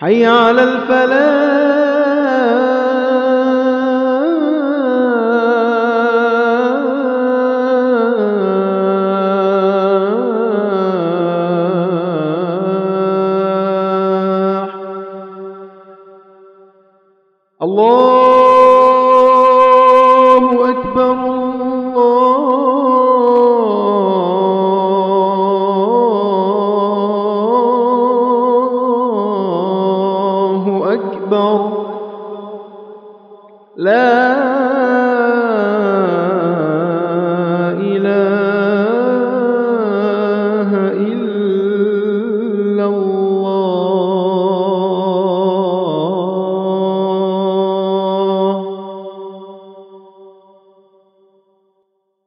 حي على الفلاح. الله أكبر لا